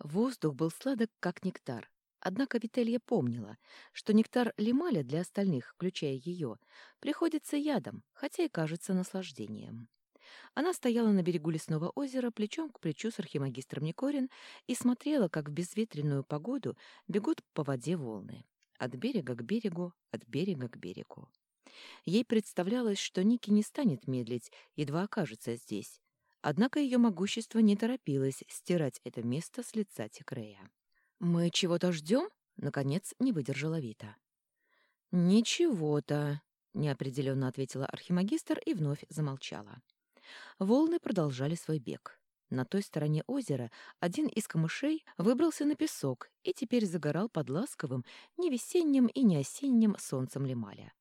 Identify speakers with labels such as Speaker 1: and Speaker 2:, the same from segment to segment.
Speaker 1: Воздух был сладок, как нектар. Однако Вителья помнила, что нектар лималя для остальных, включая ее, приходится ядом, хотя и кажется наслаждением. Она стояла на берегу лесного озера плечом к плечу с архимагистром Никорин и смотрела, как в безветренную погоду бегут по воде волны. От берега к берегу, от берега к берегу. Ей представлялось, что Ники не станет медлить, едва окажется здесь. Однако ее могущество не торопилось стирать это место с лица Тикрея. «Мы чего-то ждем?» — наконец не выдержала Вита. «Ничего-то», — неопределенно ответила архимагистр и вновь замолчала. Волны продолжали свой бег. На той стороне озера один из камышей выбрался на песок и теперь загорал под ласковым, не весенним и не осенним солнцем лималя.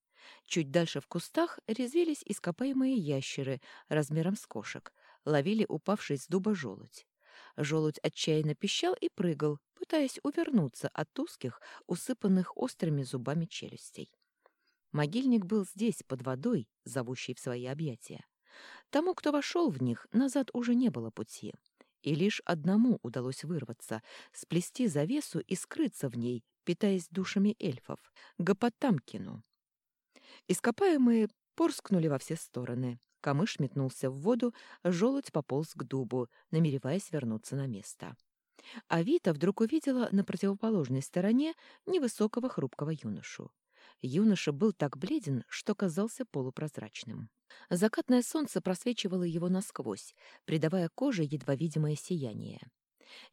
Speaker 1: Чуть дальше в кустах резвились ископаемые ящеры размером с кошек, ловили упавший с дуба желудь. Желудь отчаянно пищал и прыгал, пытаясь увернуться от узких, усыпанных острыми зубами челюстей. Могильник был здесь, под водой, зовущий в свои объятия. Тому, кто вошел в них, назад уже не было пути. И лишь одному удалось вырваться, сплести завесу и скрыться в ней, питаясь душами эльфов, Гапотамкину. Ископаемые порскнули во все стороны. Камыш метнулся в воду, желудь пополз к дубу, намереваясь вернуться на место. А Вита вдруг увидела на противоположной стороне невысокого хрупкого юношу. Юноша был так бледен, что казался полупрозрачным. Закатное солнце просвечивало его насквозь, придавая коже едва видимое сияние.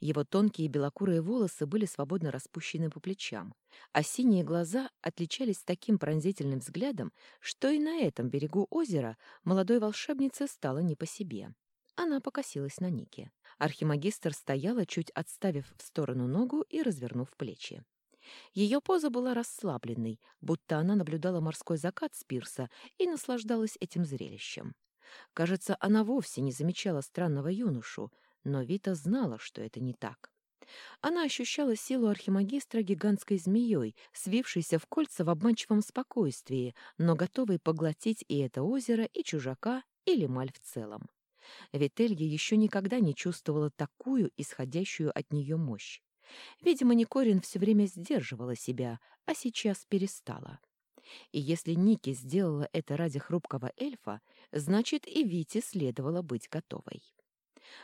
Speaker 1: Его тонкие белокурые волосы были свободно распущены по плечам, а синие глаза отличались таким пронзительным взглядом, что и на этом берегу озера молодой волшебнице стало не по себе. Она покосилась на Нике. Архимагистр стояла, чуть отставив в сторону ногу и развернув плечи. Ее поза была расслабленной, будто она наблюдала морской закат с пирса и наслаждалась этим зрелищем. Кажется, она вовсе не замечала странного юношу, но Вита знала, что это не так. Она ощущала силу архимагистра гигантской змеей, свившейся в кольца в обманчивом спокойствии, но готовой поглотить и это озеро, и чужака, или маль в целом. Вителья еще никогда не чувствовала такую исходящую от нее мощь. Видимо, Никорин все время сдерживала себя, а сейчас перестала. И если Ники сделала это ради хрупкого эльфа, значит и Вите следовало быть готовой.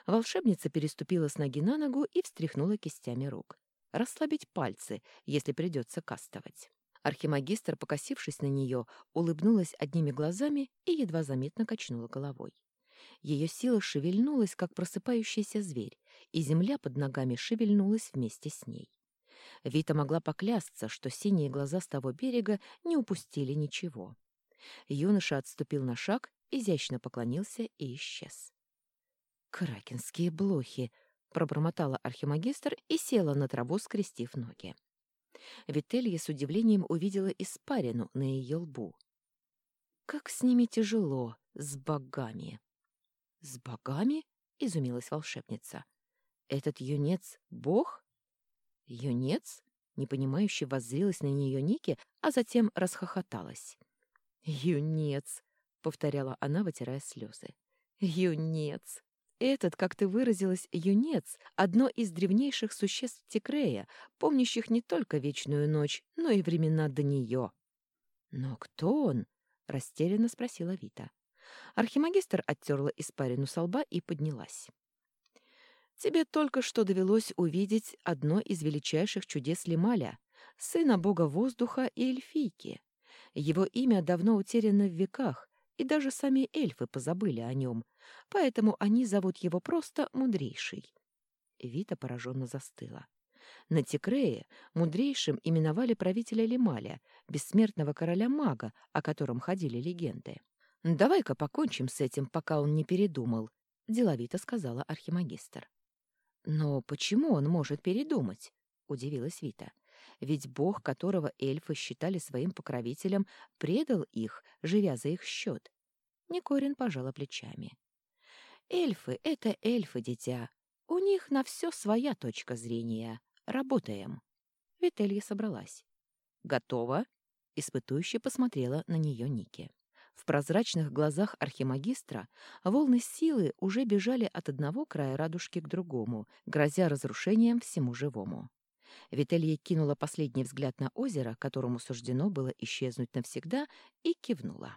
Speaker 1: Волшебница переступила с ноги на ногу и встряхнула кистями рук. Расслабить пальцы, если придется кастовать. Архимагистр, покосившись на нее, улыбнулась одними глазами и едва заметно качнула головой. Ее сила шевельнулась, как просыпающийся зверь, и земля под ногами шевельнулась вместе с ней. Вита могла поклясться, что синие глаза с того берега не упустили ничего. Юноша отступил на шаг, изящно поклонился и исчез. «Кракенские блохи!» — пробормотала архимагистр и села на траву, скрестив ноги. Вителья с удивлением увидела испарину на ее лбу. «Как с ними тяжело, с богами!» «С богами?» — изумилась волшебница. «Этот юнец — бог?» «Юнец?» — непонимающе воззрилась на нее Ники, а затем расхохоталась. «Юнец!» — повторяла она, вытирая слезы. «Юнец! Этот, как ты выразилась, юнец — одно из древнейших существ Текрея, помнящих не только вечную ночь, но и времена до нее». «Но кто он?» — растерянно спросила Вита. Архимагистр оттерла испарину со лба и поднялась. «Тебе только что довелось увидеть одно из величайших чудес Лемаля, сына бога воздуха и эльфийки. Его имя давно утеряно в веках, и даже сами эльфы позабыли о нем, поэтому они зовут его просто Мудрейший». Вита пораженно застыла. На Текрее мудрейшим именовали правителя Лемаля, бессмертного короля-мага, о котором ходили легенды. «Давай-ка покончим с этим, пока он не передумал», — деловито сказала архимагистр. «Но почему он может передумать?» — удивилась Вита. «Ведь бог, которого эльфы считали своим покровителем, предал их, живя за их счет». Никорин пожала плечами. «Эльфы — это эльфы, дитя. У них на все своя точка зрения. Работаем». Вителья собралась. «Готово?» — испытующе посмотрела на нее Ники. В прозрачных глазах архимагистра волны силы уже бежали от одного края радужки к другому, грозя разрушением всему живому. Вителья кинула последний взгляд на озеро, которому суждено было исчезнуть навсегда, и кивнула.